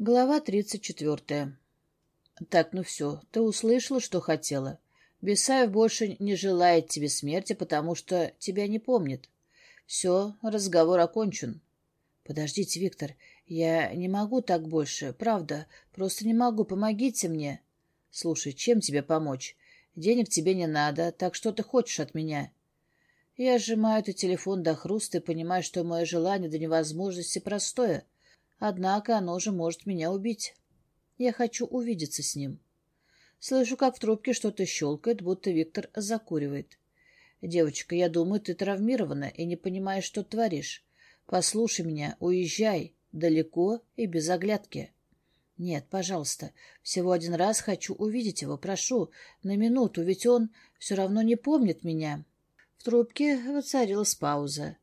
Глава тридцать четвертая. Так, ну все, ты услышала, что хотела. Бесаев больше не желает тебе смерти, потому что тебя не помнит. Все, разговор окончен. Подождите, Виктор, я не могу так больше, правда, просто не могу, помогите мне. Слушай, чем тебе помочь? Денег тебе не надо, так что ты хочешь от меня? Я сжимаю этот телефон до хруста и понимаю, что мое желание до невозможности простое — Однако оно же может меня убить. Я хочу увидеться с ним. Слышу, как в трубке что-то щелкает, будто Виктор закуривает. «Девочка, я думаю, ты травмирована и не понимаешь, что творишь. Послушай меня, уезжай, далеко и без оглядки». «Нет, пожалуйста, всего один раз хочу увидеть его, прошу, на минуту, ведь он все равно не помнит меня». В трубке воцарилась пауза.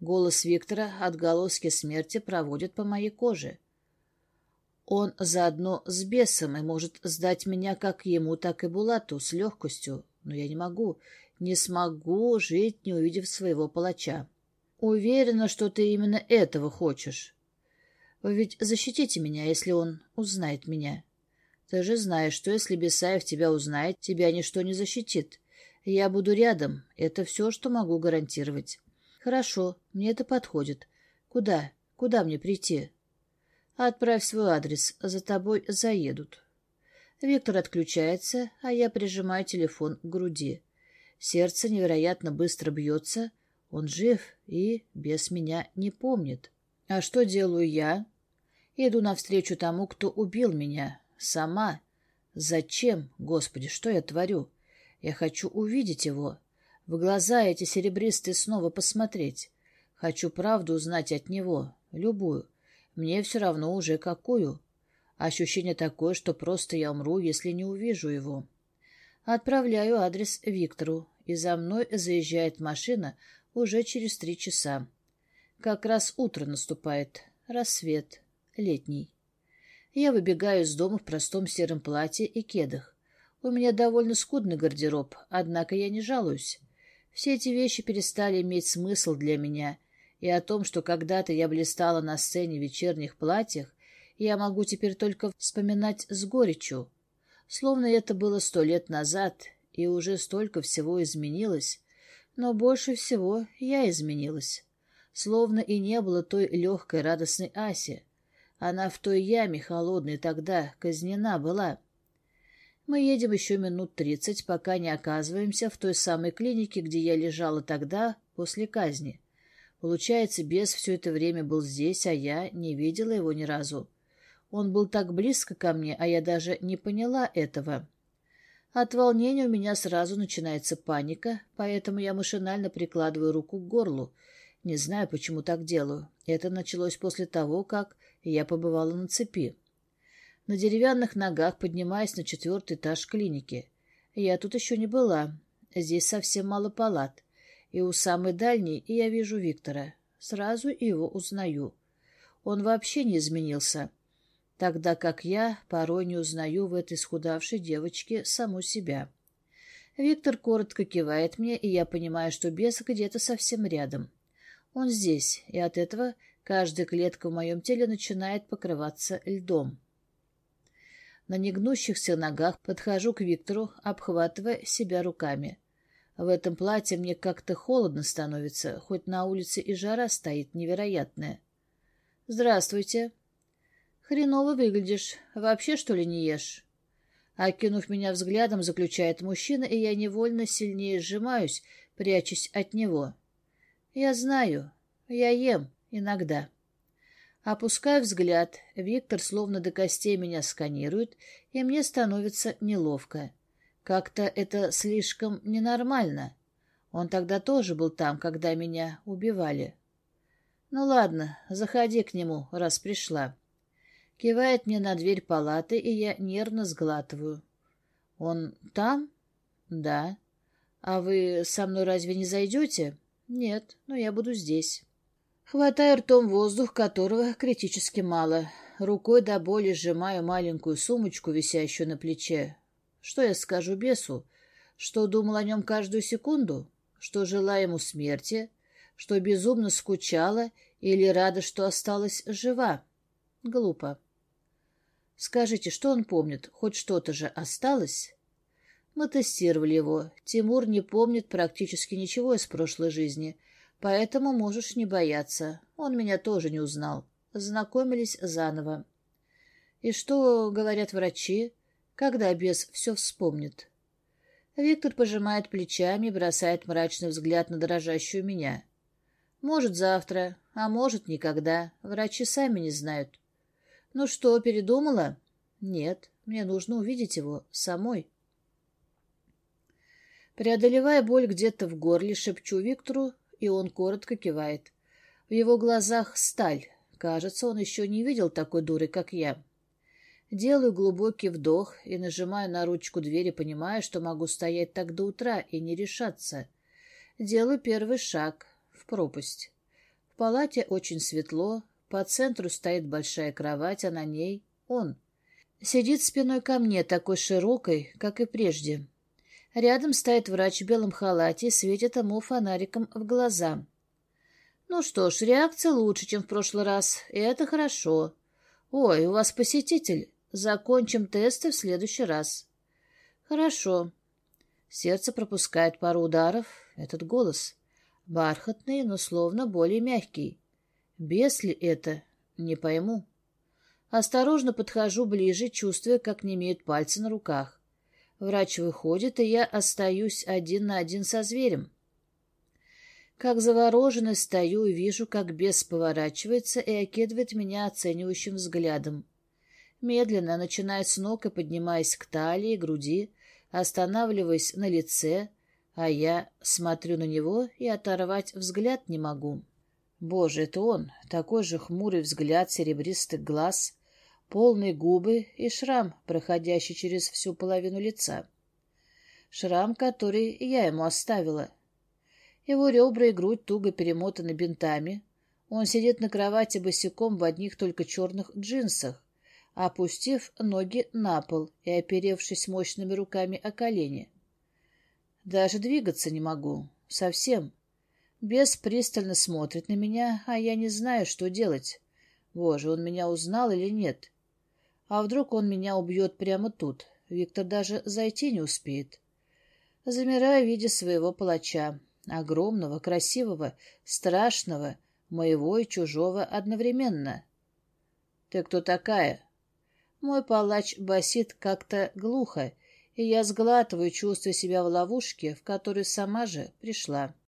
Голос Виктора отголоски смерти проводит по моей коже. Он заодно с бесом и может сдать меня как ему, так и Булату с легкостью, но я не могу, не смогу жить, не увидев своего палача. Уверена, что ты именно этого хочешь. Вы ведь защитите меня, если он узнает меня. Ты же знаешь, что если Бесаев тебя узнает, тебя ничто не защитит. Я буду рядом, это все, что могу гарантировать. Хорошо, мне это подходит. Куда? Куда мне прийти? Отправь свой адрес, за тобой заедут. Виктор отключается, а я прижимаю телефон к груди. Сердце невероятно быстро бьется. Он жив и без меня не помнит. А что делаю я? Иду навстречу тому, кто убил меня. Сама. Зачем, Господи, что я творю? Я хочу увидеть его в глаза эти серебристые снова посмотреть. Хочу правду узнать от него, любую. Мне все равно уже какую. Ощущение такое, что просто я умру, если не увижу его. Отправляю адрес Виктору, и за мной заезжает машина уже через три часа. Как раз утро наступает, рассвет, летний. Я выбегаю из дома в простом сером платье и кедах. У меня довольно скудный гардероб, однако я не жалуюсь. Все эти вещи перестали иметь смысл для меня, и о том, что когда-то я блистала на сцене в вечерних платьях, я могу теперь только вспоминать с горечью. Словно это было сто лет назад, и уже столько всего изменилось. Но больше всего я изменилась. Словно и не было той легкой радостной Аси. Она в той яме холодной тогда казнена была. Мы едем еще минут тридцать, пока не оказываемся в той самой клинике, где я лежала тогда, после казни. Получается, бес все это время был здесь, а я не видела его ни разу. Он был так близко ко мне, а я даже не поняла этого. От волнения у меня сразу начинается паника, поэтому я машинально прикладываю руку к горлу. Не знаю, почему так делаю. Это началось после того, как я побывала на цепи на деревянных ногах поднимаясь на четвертый этаж клиники. Я тут еще не была. Здесь совсем мало палат. И у самой дальней я вижу Виктора. Сразу его узнаю. Он вообще не изменился. Тогда как я порой не узнаю в этой схудавшей девочке саму себя. Виктор коротко кивает мне, и я понимаю, что бес где-то совсем рядом. Он здесь, и от этого каждая клетка в моем теле начинает покрываться льдом. На негнущихся ногах подхожу к Виктору, обхватывая себя руками. В этом платье мне как-то холодно становится, хоть на улице и жара стоит невероятная. «Здравствуйте». «Хреново выглядишь. Вообще, что ли, не ешь?» Окинув меня взглядом, заключает мужчина, и я невольно сильнее сжимаюсь, прячусь от него. «Я знаю. Я ем. Иногда». Опускаю взгляд, Виктор словно до костей меня сканирует, и мне становится неловко. Как-то это слишком ненормально. Он тогда тоже был там, когда меня убивали. Ну ладно, заходи к нему, раз пришла. Кивает мне на дверь палаты, и я нервно сглатываю. Он там? Да. А вы со мной разве не зайдете? Нет, но я буду здесь. Хватаю ртом воздух, которого критически мало. Рукой до боли сжимаю маленькую сумочку, висящую на плече. Что я скажу бесу? Что думал о нем каждую секунду? Что желаю ему смерти? Что безумно скучала или рада, что осталась жива? Глупо. Скажите, что он помнит? Хоть что-то же осталось? Мы тестировали его. Тимур не помнит практически ничего из прошлой жизни, поэтому можешь не бояться. Он меня тоже не узнал. Знакомились заново. И что говорят врачи? Когда бес все вспомнит? Виктор пожимает плечами и бросает мрачный взгляд на дрожащую меня. Может, завтра, а может, никогда. Врачи сами не знают. Ну что, передумала? Нет, мне нужно увидеть его самой. Преодолевая боль где-то в горле, шепчу Виктору, и он коротко кивает. В его глазах сталь. Кажется, он еще не видел такой дуры, как я. Делаю глубокий вдох и нажимаю на ручку двери, понимая, что могу стоять так до утра и не решаться. Делаю первый шаг в пропасть. В палате очень светло, по центру стоит большая кровать, а на ней он. Сидит спиной ко мне, такой широкой, как и прежде. Рядом стоит врач в белом халате и светит ему фонариком в глаза. Ну что ж, реакция лучше, чем в прошлый раз, и это хорошо. Ой, у вас посетитель. Закончим тесты в следующий раз. Хорошо. Сердце пропускает пару ударов. Этот голос. Бархатный, но словно более мягкий. Бес ли это? Не пойму. Осторожно подхожу ближе, чувствуя, как немеют пальцы на руках. Врач выходит, и я остаюсь один на один со зверем. Как завороженный стою и вижу, как бес поворачивается и окидывает меня оценивающим взглядом медленно, начиная с ног и поднимаясь к талии, груди, останавливаясь на лице, а я смотрю на него и оторвать взгляд не могу. Боже, это он, такой же хмурый взгляд серебристых глаз, полные губы и шрам, проходящий через всю половину лица. Шрам, который я ему оставила. Его ребра и грудь туго перемотаны бинтами. Он сидит на кровати босиком в одних только черных джинсах, опустив ноги на пол и оперевшись мощными руками о колени. Даже двигаться не могу. Совсем. Бес пристально смотрит на меня, а я не знаю, что делать. Боже, он меня узнал или нет? А вдруг он меня убьет прямо тут? Виктор даже зайти не успеет. Замираю, видя своего палача. Огромного, красивого, страшного, моего и чужого одновременно. — Ты кто такая? Мой палач басит как-то глухо, и я сглатываю, чувствуя себя в ловушке, в которую сама же пришла.